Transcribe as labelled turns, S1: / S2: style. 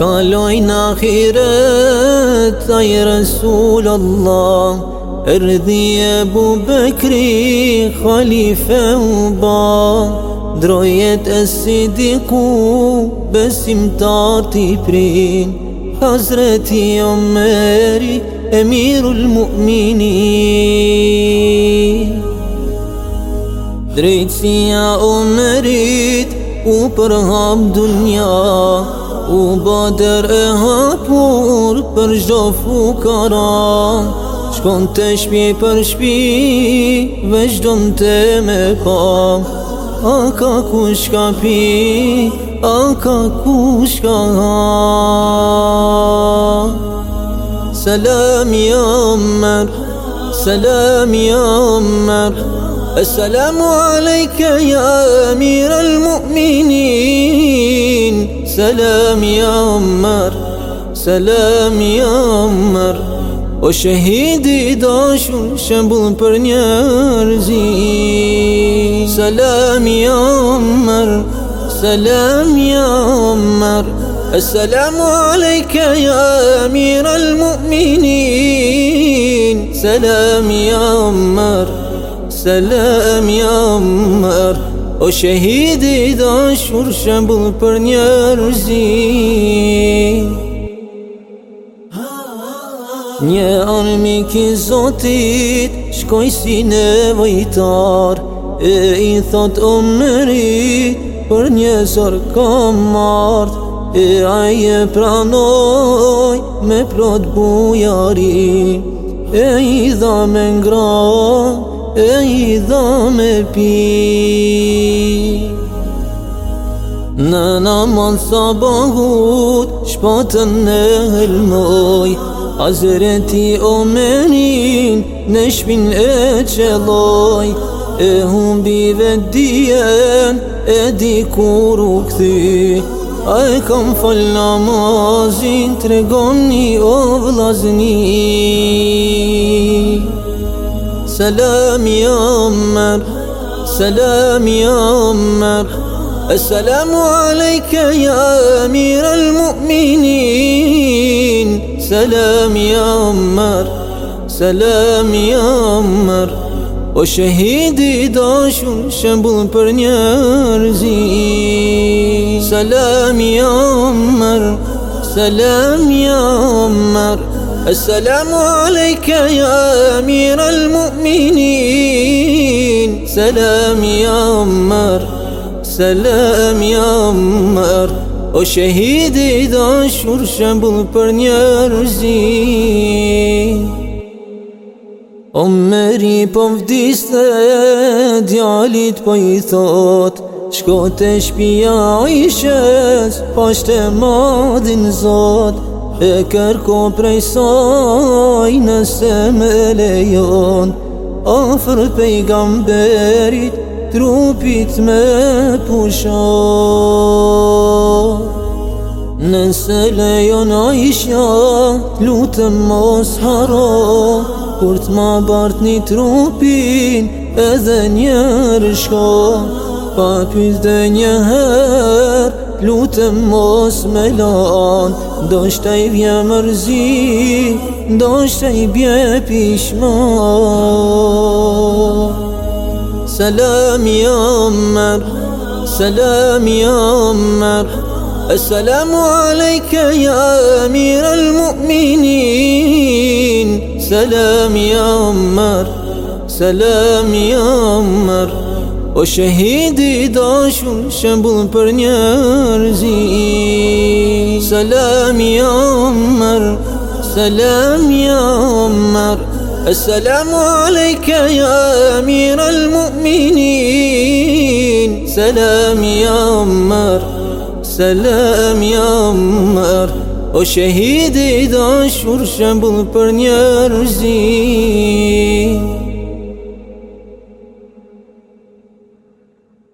S1: قالوا عين آخرت أي رسول الله أرضي أبو بكر خليفة وبا. درويت الصديق بس امتعطي برين حزرتي عمري أمير المؤمنين. دريت يا عمريت وبرها دنياه او با در درها پور پر جفو کارا. شکن تشبی پر شبی وجدم تم پا آکا کشکا پی آکا کشکا سلام یا عمر سلام یا عمر. السلام علیک یا امیر المؤمنین. سلام يا عمر سلام يا عمر. shahidi dashur shembul për njerëzi Salam ya Umar Salam ya Umar السلام عليك يا أمير المؤمنين. سلام يا عمر سلام يا عمر. O shahidi dashur shembul për njerëzi. Një armi ki zotit Shkoj si nevojtar. E i thot o mërit Për një zor kam mart E aje pranoj Me prot bujari. E i dha me ngrat e i dha me pi ننامان صباهود شباتن الموی حضرتی اومنین نشبین اچلای. اهم بیودین ادی کوروکتی. ای کم فل نمازین ترگانی اوبلازنی سلام یا عمر سلام یا عمر السلام عليك يا أمير المؤمنين. سلام يا عمر سلام يا عمر. وشهيدي داشون شنبول پر سلام يا عمر سلام يا عمر. السلام عليك يا أمير المؤمنين. سلام يا عمر. selam jam mërë O shahidi i dashur shembull për njerëzi. O mëri po vdiste djalit po i thot Shko të shpia ishes shes po shte zot. E kërko prej saj nëse me lejon Ofër pejgamberit trupit me pusha. Nëse lejon a isha lutëm mos haro. Kur të ma bart një trupin edhe njërë shko. Pa pyth dhe njëherë Lutëm mos me lan. Do shta i vje mërzi Do shta i bje pishma سلام يا عمر سلام يا عمر. السلام عليك يا أمير المؤمنين. سلام يا عمر سلام يا عمر. وشهيد داش شب برنيارزي سلام يا عمر سلام يا عمر. السلام عليك يا أمير المؤمنين. سلام يا عمر سلام يا عمر. وشهيد إذا شور شبل برنيار